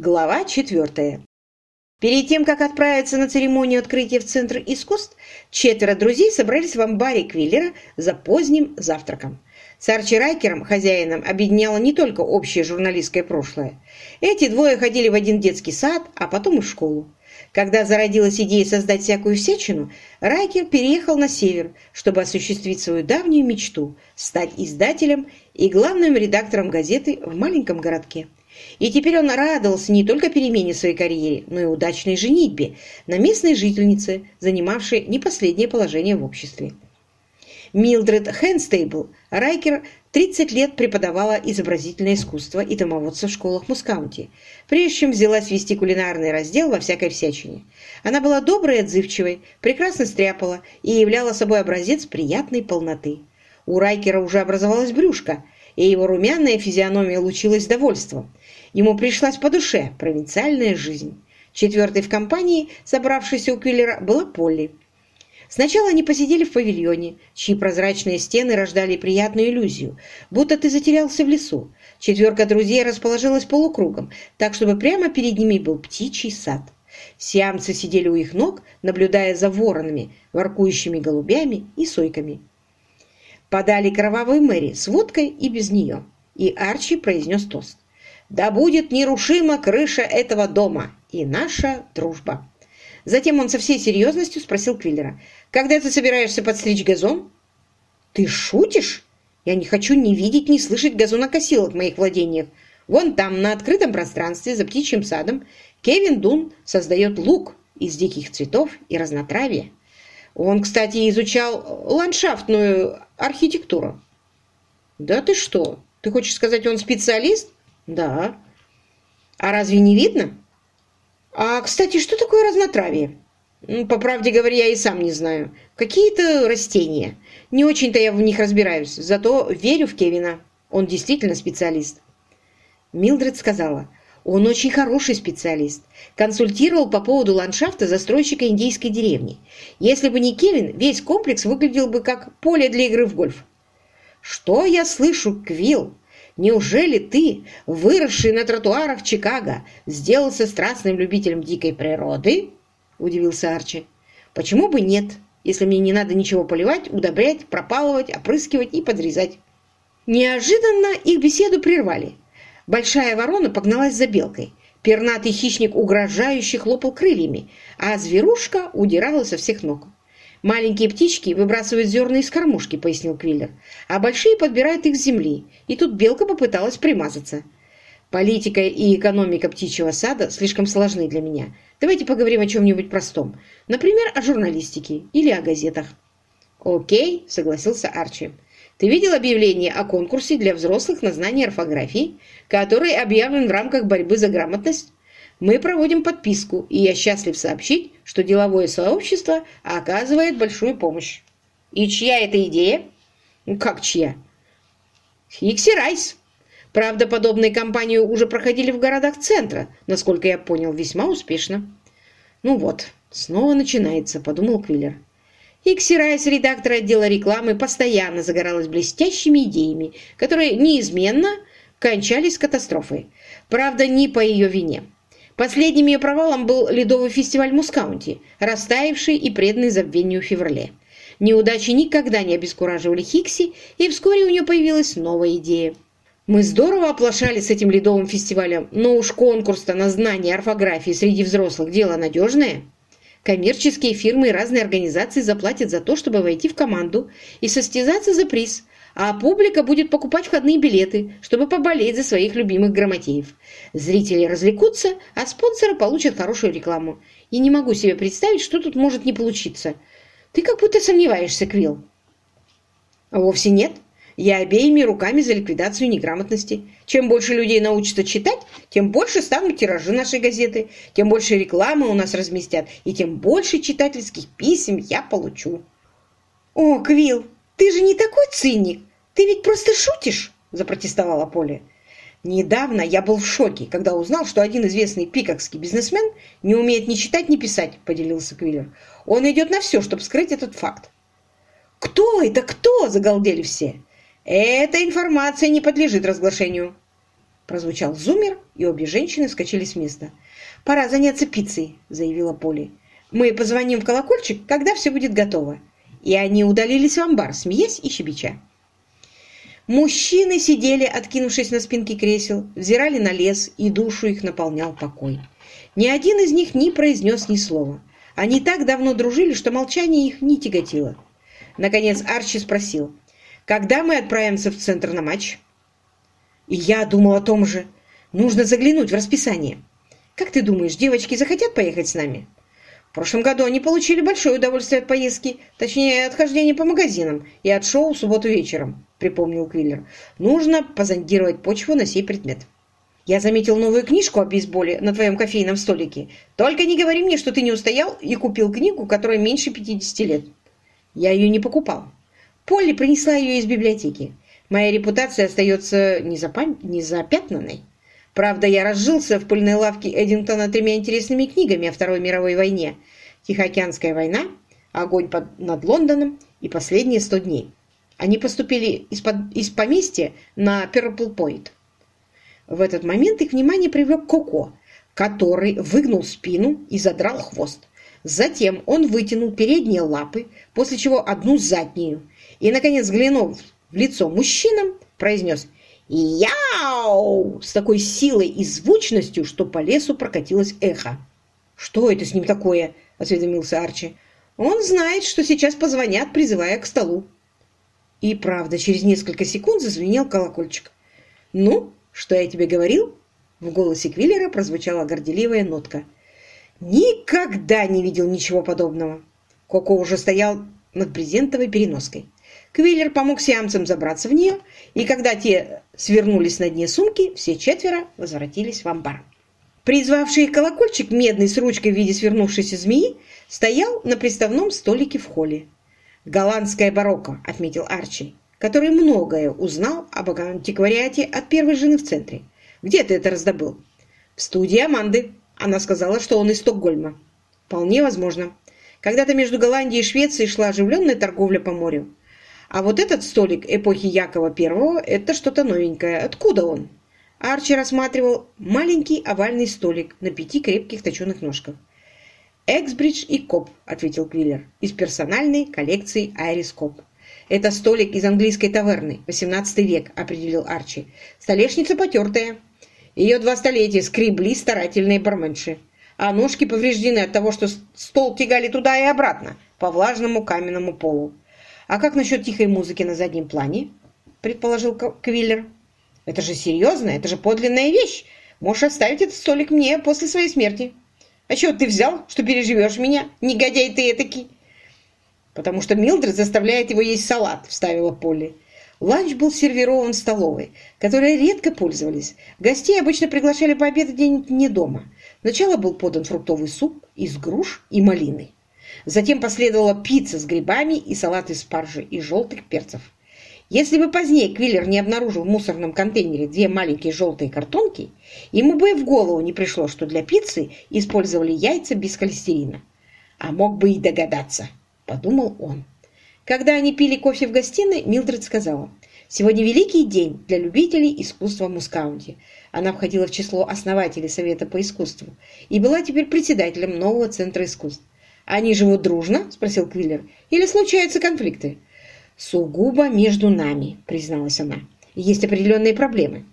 Глава четвертая. Перед тем, как отправиться на церемонию открытия в Центр искусств, четверо друзей собрались в амбаре Квиллера за поздним завтраком. С Арчи Райкером, хозяином, объединяло не только общее журналистское прошлое. Эти двое ходили в один детский сад, а потом и в школу. Когда зародилась идея создать всякую всячину, Райкер переехал на север, чтобы осуществить свою давнюю мечту – стать издателем и главным редактором газеты в маленьком городке. И теперь он радовался не только перемене своей карьере, но и удачной женитьбе на местной жительнице, занимавшей не последнее положение в обществе. Милдред Хэнстейбл Райкер 30 лет преподавала изобразительное искусство и домоводство в школах Мускаунти, прежде чем взялась вести кулинарный раздел во всякой всячине. Она была доброй и отзывчивой, прекрасно стряпала и являла собой образец приятной полноты. У Райкера уже образовалась брюшко, и его румяная физиономия лучилась довольством. Ему пришлась по душе провинциальная жизнь. Четвертой в компании, собравшейся у Квиллера, была Полли. Сначала они посидели в павильоне, чьи прозрачные стены рождали приятную иллюзию, будто ты затерялся в лесу. Четверка друзей расположилась полукругом, так, чтобы прямо перед ними был птичий сад. Сиамцы сидели у их ног, наблюдая за воронами, воркующими голубями и сойками. Подали кровавую Мэри с водкой и без нее, и Арчи произнес тост. Да будет нерушима крыша этого дома и наша дружба. Затем он со всей серьезностью спросил Квиллера, «Когда ты собираешься подстричь газон?» «Ты шутишь? Я не хочу ни видеть, ни слышать газонокосилок в моих владениях. Вон там, на открытом пространстве, за птичьим садом, Кевин Дун создает лук из диких цветов и разнотравья. Он, кстати, изучал ландшафтную архитектуру». «Да ты что? Ты хочешь сказать, он специалист?» Да. А разве не видно? А, кстати, что такое разнотравье? По правде говоря, я и сам не знаю. Какие-то растения. Не очень-то я в них разбираюсь, зато верю в Кевина. Он действительно специалист. Милдред сказала, он очень хороший специалист. Консультировал по поводу ландшафта застройщика индейской деревни. Если бы не Кевин, весь комплекс выглядел бы как поле для игры в гольф. Что я слышу, Квилл? Неужели ты, выросший на тротуарах Чикаго, сделался страстным любителем дикой природы?» – удивился Арчи. «Почему бы нет, если мне не надо ничего поливать, удобрять, пропалывать, опрыскивать и подрезать?» Неожиданно их беседу прервали. Большая ворона погналась за белкой. Пернатый хищник угрожающе хлопал крыльями, а зверушка удирала со всех ног. «Маленькие птички выбрасывают зерна из кормушки», — пояснил Квиллер, «а большие подбирают их с земли, и тут белка попыталась примазаться. Политика и экономика птичьего сада слишком сложны для меня. Давайте поговорим о чем-нибудь простом. Например, о журналистике или о газетах». «Окей», — согласился Арчи. «Ты видел объявление о конкурсе для взрослых на знание орфографии, который объявлен в рамках борьбы за грамотность?» Мы проводим подписку, и я счастлив сообщить, что деловое сообщество оказывает большую помощь. И чья это идея? Ну, как чья? Хикси Райс. Правда, подобные кампании уже проходили в городах центра, насколько я понял, весьма успешно. Ну вот, снова начинается, подумал Квиллер. Хикси Райс, редактор отдела рекламы, постоянно загоралась блестящими идеями, которые неизменно кончались катастрофой. Правда, не по ее вине. Последним ее провалом был ледовый фестиваль Мускаунти, растаявший и преданный забвению в феврале. Неудачи никогда не обескураживали Хикси, и вскоре у нее появилась новая идея. Мы здорово оплошали с этим ледовым фестивалем, но уж конкурс-то на знание орфографии среди взрослых дело надежное. Коммерческие фирмы и разные организации заплатят за то, чтобы войти в команду и состязаться за приз, а публика будет покупать входные билеты, чтобы поболеть за своих любимых грамотеев. Зрители развлекутся, а спонсоры получат хорошую рекламу. И не могу себе представить, что тут может не получиться. Ты как будто сомневаешься, Квилл. Вовсе нет. Я обеими руками за ликвидацию неграмотности. Чем больше людей научатся читать, тем больше станут тиражи нашей газеты, тем больше рекламы у нас разместят, и тем больше читательских писем я получу. О, Квилл, ты же не такой циник. «Ты ведь просто шутишь!» – запротестовала Поля. «Недавно я был в шоке, когда узнал, что один известный пикокский бизнесмен не умеет ни читать, ни писать», – поделился Квиллер. «Он идет на все, чтобы скрыть этот факт». «Кто это? Кто?» – загалдели все. «Эта информация не подлежит разглашению». Прозвучал зумер, и обе женщины вскочили с места. «Пора заняться пиццей», — заявила Поли. «Мы позвоним в колокольчик, когда все будет готово». И они удалились в амбар, смеясь и щебеча. Мужчины сидели, откинувшись на спинки кресел, взирали на лес, и душу их наполнял покой. Ни один из них не произнес ни слова. Они так давно дружили, что молчание их не тяготило. Наконец Арчи спросил, «Когда мы отправимся в центр на матч?» «И я думал о том же. Нужно заглянуть в расписание. Как ты думаешь, девочки захотят поехать с нами?» В прошлом году они получили большое удовольствие от поездки, точнее, от хождения по магазинам и от шоу в субботу вечером, припомнил Квиллер. Нужно позондировать почву на сей предмет. Я заметил новую книжку о бейсболе на твоем кофейном столике. Только не говори мне, что ты не устоял и купил книгу, которая меньше 50 лет. Я ее не покупал. Полли принесла ее из библиотеки. Моя репутация остается незапам... незапятнанной. Правда, я разжился в пыльной лавке Эдингтона тремя интересными книгами о Второй мировой войне. «Тихоокеанская война», «Огонь под... над Лондоном» и «Последние сто дней». Они поступили из, под... из поместья на Point. В этот момент их внимание привлек Коко, который выгнул спину и задрал хвост. Затем он вытянул передние лапы, после чего одну заднюю, и, наконец, взглянув в лицо мужчинам, произнес «Яу!» с такой силой и звучностью, что по лесу прокатилось эхо. «Что это с ним такое?» – осведомился Арчи. «Он знает, что сейчас позвонят, призывая к столу». И правда, через несколько секунд зазвенел колокольчик. «Ну, что я тебе говорил?» В голосе Квиллера прозвучала горделивая нотка. «Никогда не видел ничего подобного!» Коко уже стоял над брезентовой переноской. Квиллер помог сиамцам забраться в нее, и когда те свернулись на дне сумки, все четверо возвратились в амбар. Призвавший колокольчик, медный с ручкой в виде свернувшейся змеи, стоял на приставном столике в холле. «Голландская барокко», — отметил Арчи, который многое узнал об антиквариате от первой жены в центре. «Где ты это раздобыл?» «В студии Аманды. Она сказала, что он из Стокгольма». «Вполне возможно. Когда-то между Голландией и Швецией шла оживленная торговля по морю. А вот этот столик эпохи Якова I – это что-то новенькое. Откуда он? Арчи рассматривал маленький овальный столик на пяти крепких точеных ножках. «Эксбридж и Коп», – ответил Квиллер, – «из персональной коллекции Айрис Коп». «Это столик из английской таверны, 18 век», – определил Арчи. «Столешница потертая. Ее два столетия скребли старательные барменши. А ножки повреждены от того, что стол тягали туда и обратно, по влажному каменному полу. «А как насчет тихой музыки на заднем плане?» – предположил Квиллер. «Это же серьезно, это же подлинная вещь. Можешь оставить этот столик мне после своей смерти. А чего ты взял, что переживешь меня, негодяй ты этакий?» «Потому что Милдред заставляет его есть салат», – вставила Полли. Ланч был сервирован в столовой, которой редко пользовались. Гостей обычно приглашали пообедать не дома. Сначала был подан фруктовый суп из груш и малины. Затем последовала пицца с грибами и салат из спаржи и желтых перцев. Если бы позднее Квиллер не обнаружил в мусорном контейнере две маленькие желтые картонки, ему бы и в голову не пришло, что для пиццы использовали яйца без холестерина. А мог бы и догадаться, подумал он. Когда они пили кофе в гостиной, Милдред сказала, «Сегодня великий день для любителей искусства в Мускаунте». Она входила в число основателей Совета по искусству и была теперь председателем нового Центра искусств. «Они живут дружно?» – спросил Квиллер. «Или случаются конфликты?» «Сугубо между нами», – призналась она. «Есть определенные проблемы.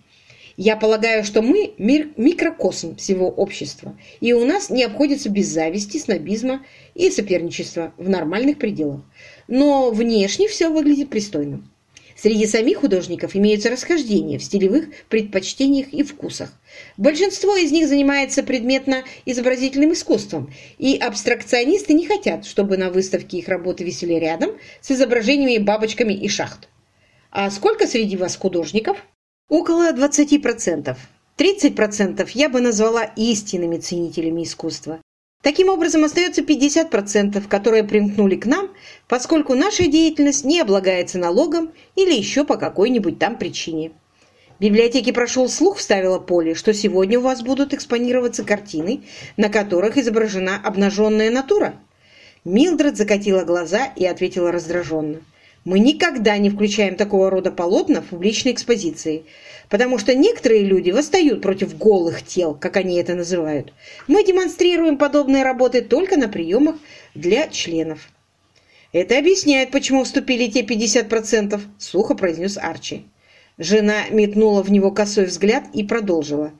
Я полагаю, что мы – мир, микрокосм всего общества, и у нас не обходится без зависти, снобизма и соперничества в нормальных пределах. Но внешне все выглядит пристойным. Среди самих художников имеются расхождения в стилевых предпочтениях и вкусах. Большинство из них занимается предметно-изобразительным искусством, и абстракционисты не хотят, чтобы на выставке их работы висели рядом с изображениями бабочками и шахт. А сколько среди вас художников? Около 20%. 30% я бы назвала истинными ценителями искусства. Таким образом, остается 50%, которые примкнули к нам, поскольку наша деятельность не облагается налогом или еще по какой-нибудь там причине. В библиотеке прошел слух, вставила Поле, что сегодня у вас будут экспонироваться картины, на которых изображена обнаженная натура. Милдред закатила глаза и ответила раздраженно. Мы никогда не включаем такого рода полотна в публичные экспозиции, потому что некоторые люди восстают против голых тел, как они это называют. Мы демонстрируем подобные работы только на приемах для членов. «Это объясняет, почему вступили те 50%, — сухо произнес Арчи. Жена метнула в него косой взгляд и продолжила.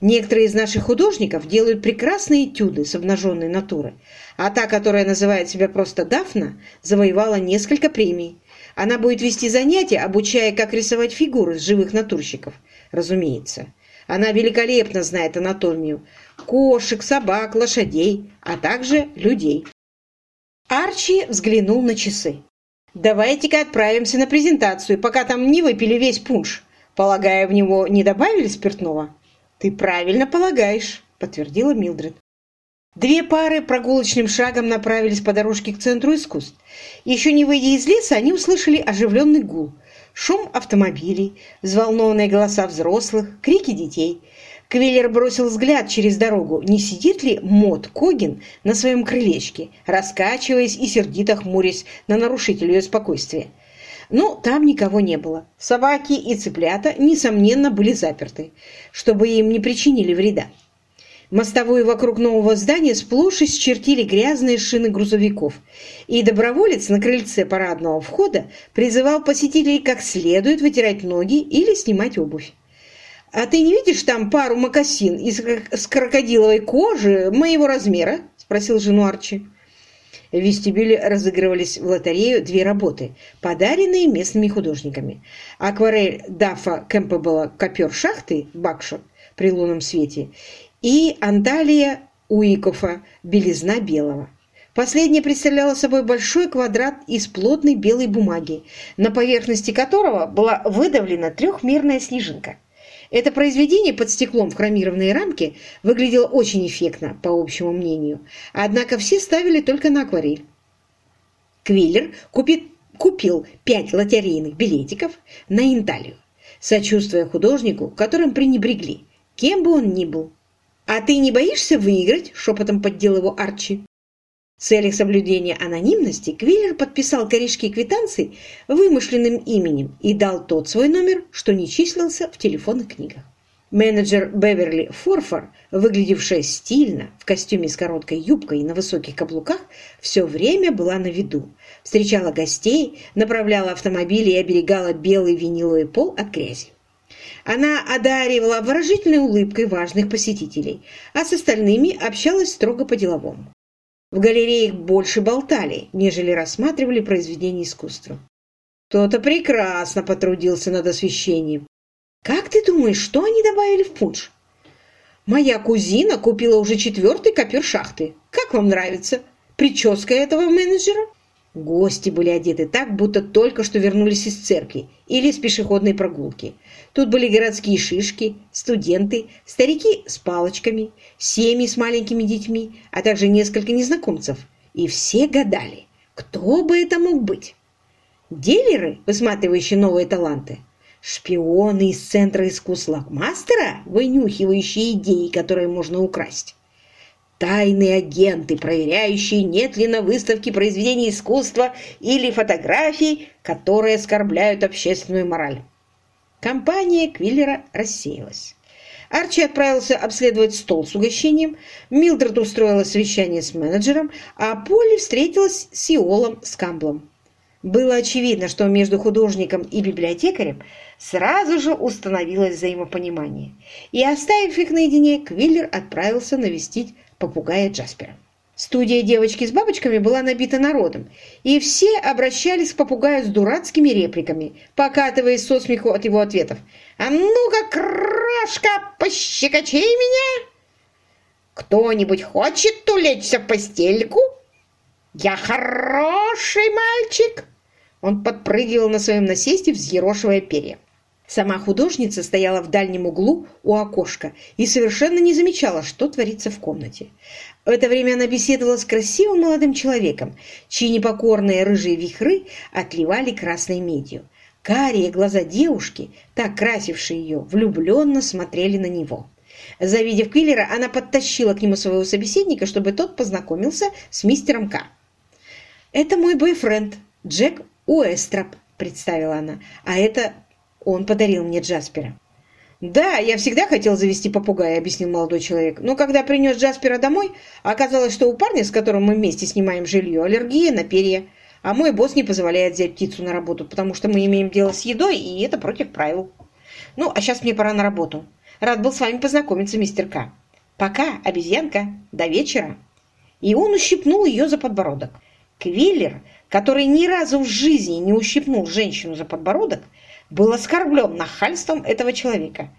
«Некоторые из наших художников делают прекрасные этюды с обнаженной натуры, а та, которая называет себя просто Дафна, завоевала несколько премий. Она будет вести занятия, обучая, как рисовать фигуры с живых натурщиков, разумеется. Она великолепно знает анатомию кошек, собак, лошадей, а также людей». Арчи взглянул на часы. Давайте-ка отправимся на презентацию, пока там не выпили весь пунш. Полагаю, в него не добавили спиртного? Ты правильно полагаешь, подтвердила Милдред. Две пары прогулочным шагом направились по дорожке к центру искусств. Еще не выйдя из леса, они услышали оживленный гул. Шум автомобилей, взволнованные голоса взрослых, крики детей – Квиллер бросил взгляд через дорогу, не сидит ли Мот Когин на своем крылечке, раскачиваясь и сердито хмурясь на нарушителя ее спокойствия. Но там никого не было. Собаки и цыплята, несомненно, были заперты, чтобы им не причинили вреда. Мостовую вокруг нового здания сплошь исчертили грязные шины грузовиков, и доброволец на крыльце парадного входа призывал посетителей как следует вытирать ноги или снимать обувь. «А ты не видишь там пару мокасин из с крокодиловой кожи моего размера?» – спросил жену Арчи. В вестибюле разыгрывались в лотерею две работы, подаренные местными художниками. Акварель Дафа Кэмпбелла «Копер шахты» Бакшот при лунном свете и Анталия Уикофа «Белизна белого». Последняя представляла собой большой квадрат из плотной белой бумаги, на поверхности которого была выдавлена трехмерная снежинка. Это произведение под стеклом в хромированной рамке выглядело очень эффектно, по общему мнению, однако все ставили только на акварель. Квиллер купит, купил пять лотерейных билетиков на Инталию, сочувствуя художнику, которым пренебрегли, кем бы он ни был. «А ты не боишься выиграть?» – шепотом поддел его Арчи. В целях соблюдения анонимности Квиллер подписал корешки квитанций вымышленным именем и дал тот свой номер, что не числился в телефонных книгах. Менеджер Беверли Форфор, выглядевшая стильно, в костюме с короткой юбкой и на высоких каблуках, все время была на виду. Встречала гостей, направляла автомобили и оберегала белый виниловый пол от грязи. Она одаривала выражительной улыбкой важных посетителей, а с остальными общалась строго по-деловому. В галереях больше болтали, нежели рассматривали произведения искусства. Кто-то прекрасно потрудился над освещением. Как ты думаешь, что они добавили в пунш? Моя кузина купила уже четвертый копер шахты. Как вам нравится? Прическа этого менеджера? Гости были одеты так, будто только что вернулись из церкви или с пешеходной прогулки. Тут были городские шишки, студенты, старики с палочками, семьи с маленькими детьми, а также несколько незнакомцев. И все гадали, кто бы это мог быть. Дилеры, высматривающие новые таланты, шпионы из Центра искусств Лакмастера, вынюхивающие идеи, которые можно украсть тайные агенты, проверяющие, нет ли на выставке произведений искусства или фотографий, которые оскорбляют общественную мораль. Компания Квиллера рассеялась. Арчи отправился обследовать стол с угощением, Милдред устроила совещание с менеджером, а Полли встретилась с Иолом Скамблом. Было очевидно, что между художником и библиотекарем сразу же установилось взаимопонимание. И, оставив их наедине, Квиллер отправился навестить попугая Джаспера. Студия девочки с бабочками была набита народом, и все обращались к попугаю с дурацкими репликами, покатываясь со смеху от его ответов. «А ну-ка, крошка, пощекочи меня!» «Кто-нибудь хочет улечься в постельку?» «Я хороший мальчик!» Он подпрыгивал на своем насесте, взъерошивая перья. Сама художница стояла в дальнем углу у окошка и совершенно не замечала, что творится в комнате. В это время она беседовала с красивым молодым человеком, чьи непокорные рыжие вихры отливали красной медью. Карие глаза девушки, так красившие ее, влюбленно смотрели на него. Завидев Квиллера, она подтащила к нему своего собеседника, чтобы тот познакомился с мистером К. «Это мой бойфренд, Джек Уэстроп», — представила она. «А это он подарил мне Джаспера». «Да, я всегда хотел завести попугая», — объяснил молодой человек. «Но когда принес Джаспера домой, оказалось, что у парня, с которым мы вместе снимаем жилье, аллергия на перья. А мой босс не позволяет взять птицу на работу, потому что мы имеем дело с едой, и это против правил. Ну, а сейчас мне пора на работу. Рад был с вами познакомиться, мистер К. Пока, обезьянка. До вечера». И он ущипнул ее за подбородок. Квиллер, который ни разу в жизни не ущипнул женщину за подбородок, был оскорблен нахальством этого человека.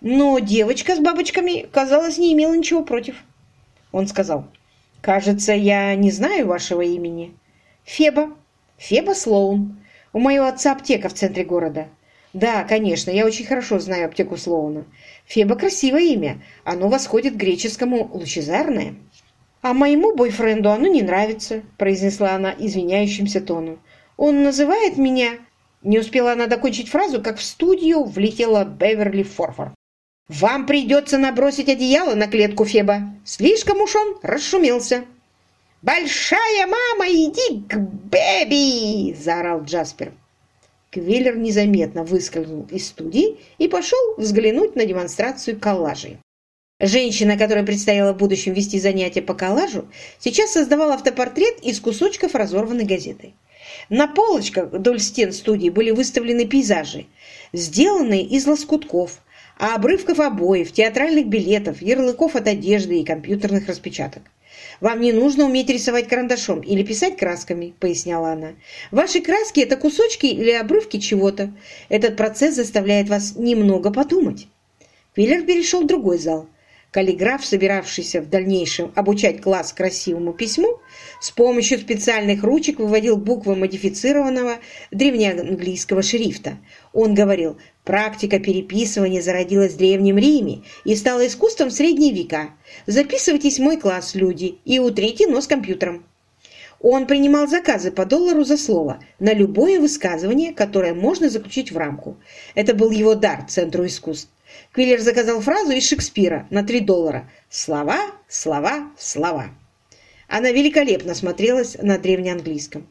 Но девочка с бабочками, казалось, не имела ничего против. Он сказал, «Кажется, я не знаю вашего имени». «Феба. Феба Слоун. У моего отца аптека в центре города». «Да, конечно, я очень хорошо знаю аптеку Слоуна. Феба – красивое имя. Оно восходит к греческому «лучезарное». «А моему бойфренду оно не нравится», – произнесла она извиняющимся тоном. «Он называет меня не успела она докончить фразу, как в студию влетела Беверли Форфор. «Вам придется набросить одеяло на клетку Феба. Слишком уж он расшумелся». «Большая мама, иди к Бэби!» – заорал Джаспер. Квиллер незаметно выскользнул из студии и пошел взглянуть на демонстрацию коллажей. Женщина, которая предстояла в будущем вести занятия по коллажу, сейчас создавала автопортрет из кусочков разорванной газеты. На полочках вдоль стен студии были выставлены пейзажи, сделанные из лоскутков, а обрывков обоев, театральных билетов, ярлыков от одежды и компьютерных распечаток. «Вам не нужно уметь рисовать карандашом или писать красками», — поясняла она. «Ваши краски — это кусочки или обрывки чего-то. Этот процесс заставляет вас немного подумать». Квиллер перешел в другой зал. Каллиграф, собиравшийся в дальнейшем обучать класс красивому письму, с помощью специальных ручек выводил буквы модифицированного древнеанглийского шрифта. Он говорил, практика переписывания зародилась в Древнем Риме и стала искусством средние века. Записывайтесь в мой класс, люди, и утрите нос компьютером. Он принимал заказы по доллару за слово на любое высказывание, которое можно заключить в рамку. Это был его дар Центру искусств. Квиллер заказал фразу из Шекспира на 3 доллара. Слова, слова, слова. Она великолепно смотрелась на древнеанглийском.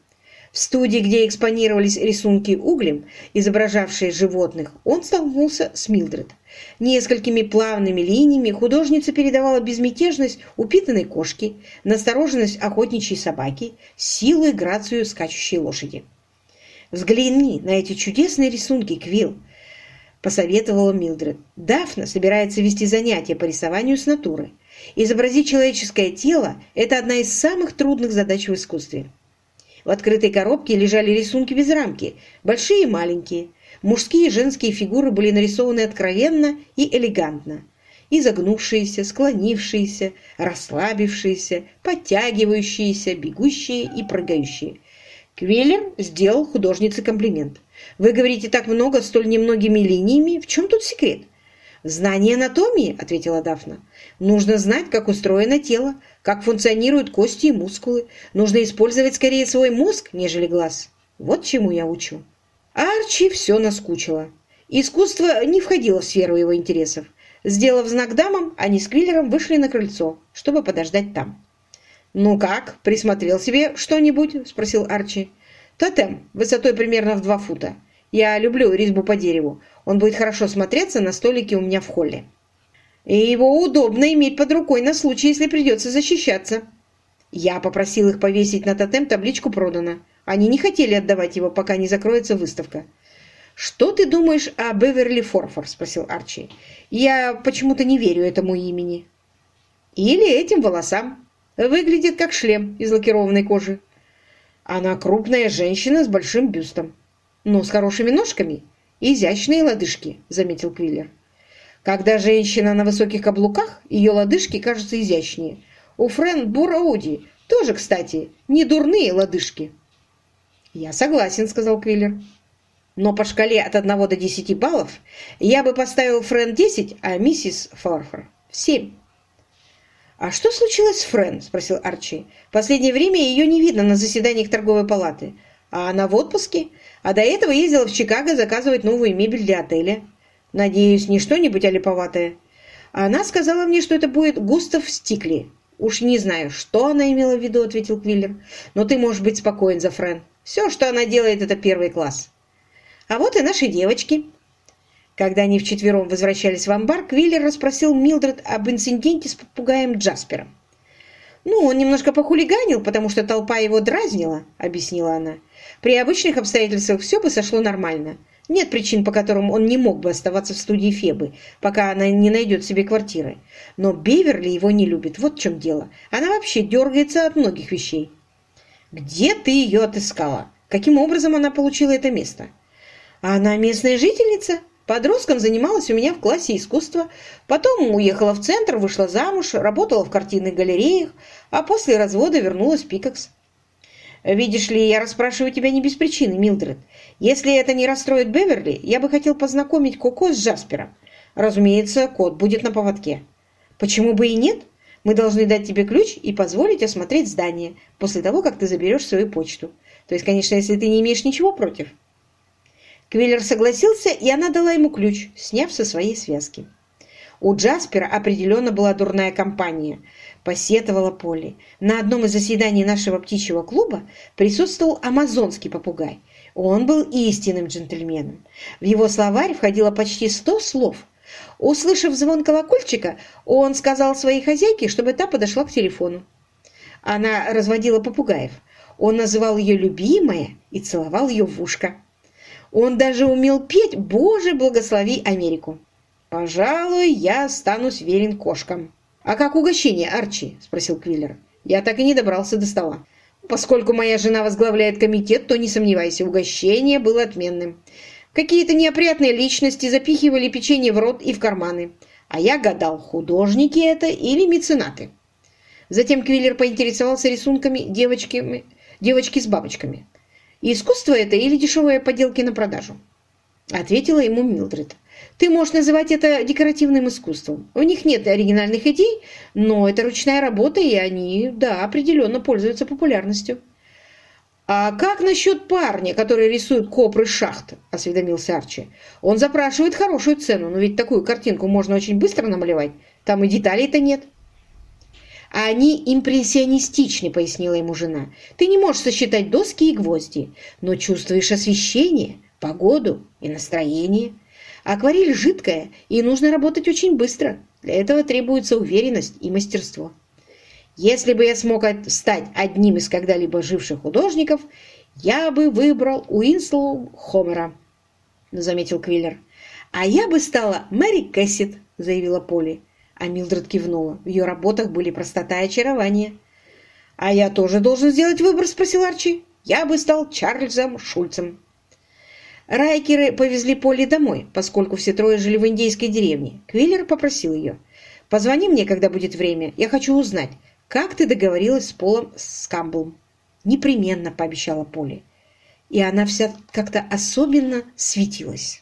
В студии, где экспонировались рисунки углем, изображавшие животных, он столкнулся с Милдред. Несколькими плавными линиями художница передавала безмятежность упитанной кошки, настороженность охотничьей собаки, силу и грацию скачущей лошади. «Взгляни на эти чудесные рисунки, Квилл!» Посоветовала Милдред. Дафна собирается вести занятия по рисованию с натуры. Изобразить человеческое тело – это одна из самых трудных задач в искусстве. В открытой коробке лежали рисунки без рамки, большие и маленькие. Мужские и женские фигуры были нарисованы откровенно и элегантно. Изогнувшиеся, склонившиеся, расслабившиеся, подтягивающиеся, бегущие и прыгающие. Квиллер сделал художнице комплимент – вы говорите так много столь немногими линиями. В чем тут секрет? «Знание анатомии», — ответила Дафна. «Нужно знать, как устроено тело, как функционируют кости и мускулы. Нужно использовать скорее свой мозг, нежели глаз. Вот чему я учу». Арчи все наскучило. Искусство не входило в сферу его интересов. Сделав знак дамам, они с Квиллером вышли на крыльцо, чтобы подождать там. «Ну как, присмотрел себе что-нибудь?» – спросил Арчи. Тотем высотой примерно в два фута. Я люблю резьбу по дереву. Он будет хорошо смотреться на столике у меня в холле. И его удобно иметь под рукой на случай, если придется защищаться. Я попросил их повесить на тотем табличку «Продано». Они не хотели отдавать его, пока не закроется выставка. «Что ты думаешь о Беверли Форфор?» – спросил Арчи. «Я почему-то не верю этому имени». «Или этим волосам. Выглядит как шлем из лакированной кожи. Она крупная женщина с большим бюстом, но с хорошими ножками и изящные лодыжки, заметил Квиллер. Когда женщина на высоких каблуках, ее лодыжки кажутся изящнее. У Френ Бурауди тоже, кстати, не дурные лодыжки. Я согласен, сказал Квиллер. Но по шкале от 1 до 10 баллов я бы поставил Френ 10, а миссис Фарфор 7. «А что случилось с Френ?» – спросил Арчи. «В последнее время ее не видно на заседаниях торговой палаты. А она в отпуске, а до этого ездила в Чикаго заказывать новую мебель для отеля. Надеюсь, не что-нибудь олиповатое. Она сказала мне, что это будет Густав Стикли. Уж не знаю, что она имела в виду, ответил Квиллер. Но ты можешь быть спокоен за Френ. Все, что она делает, это первый класс. А вот и наши девочки. Когда они вчетвером возвращались в амбар, Квиллер расспросил Милдред об инциденте с попугаем Джаспером. «Ну, он немножко похулиганил, потому что толпа его дразнила», — объяснила она. «При обычных обстоятельствах все бы сошло нормально. Нет причин, по которым он не мог бы оставаться в студии Фебы, пока она не найдет себе квартиры. Но Беверли его не любит, вот в чем дело. Она вообще дергается от многих вещей». «Где ты ее отыскала? Каким образом она получила это место?» «Она местная жительница», Подростком занималась у меня в классе искусства, потом уехала в центр, вышла замуж, работала в картинных галереях, а после развода вернулась в Пикакс. «Видишь ли, я расспрашиваю тебя не без причины, Милдред. Если это не расстроит Беверли, я бы хотел познакомить Коко с Джаспером. Разумеется, кот будет на поводке». «Почему бы и нет? Мы должны дать тебе ключ и позволить осмотреть здание после того, как ты заберешь свою почту. То есть, конечно, если ты не имеешь ничего против». Квиллер согласился, и она дала ему ключ, сняв со своей связки. У Джаспера определенно была дурная компания, посетовала Полли. На одном из заседаний нашего птичьего клуба присутствовал амазонский попугай. Он был истинным джентльменом. В его словарь входило почти сто слов. Услышав звон колокольчика, он сказал своей хозяйке, чтобы та подошла к телефону. Она разводила попугаев. Он называл ее «любимая» и целовал ее в ушко. Он даже умел петь «Боже, благослови Америку». «Пожалуй, я останусь верен кошкам». «А как угощение, Арчи?» – спросил Квиллер. «Я так и не добрался до стола. Поскольку моя жена возглавляет комитет, то, не сомневайся, угощение было отменным. Какие-то неопрятные личности запихивали печенье в рот и в карманы. А я гадал, художники это или меценаты». Затем Квиллер поинтересовался рисунками девочки, девочки с бабочками. «Искусство это или дешевые поделки на продажу?» Ответила ему Милдред. «Ты можешь называть это декоративным искусством. У них нет оригинальных идей, но это ручная работа, и они, да, определенно пользуются популярностью». «А как насчет парня, который рисует копры шахт?» – осведомился Арчи. «Он запрашивает хорошую цену, но ведь такую картинку можно очень быстро намалевать. Там и деталей-то нет». А они импрессионистичны, пояснила ему жена. Ты не можешь сосчитать доски и гвозди, но чувствуешь освещение, погоду и настроение. Акварель жидкая, и нужно работать очень быстро. Для этого требуется уверенность и мастерство. Если бы я смог стать одним из когда-либо живших художников, я бы выбрал Уинслоу Хомера, заметил Квиллер. А я бы стала Мэри Кэссит, заявила Полли. А Милдред кивнула. В ее работах были простота и очарование. «А я тоже должен сделать выбор?» – спросил Арчи. «Я бы стал Чарльзом Шульцем». Райкеры повезли Полли домой, поскольку все трое жили в индейской деревне. Квиллер попросил ее. «Позвони мне, когда будет время. Я хочу узнать, как ты договорилась с Полом Скамблом». «Непременно», – пообещала Полли. И она вся как-то особенно светилась.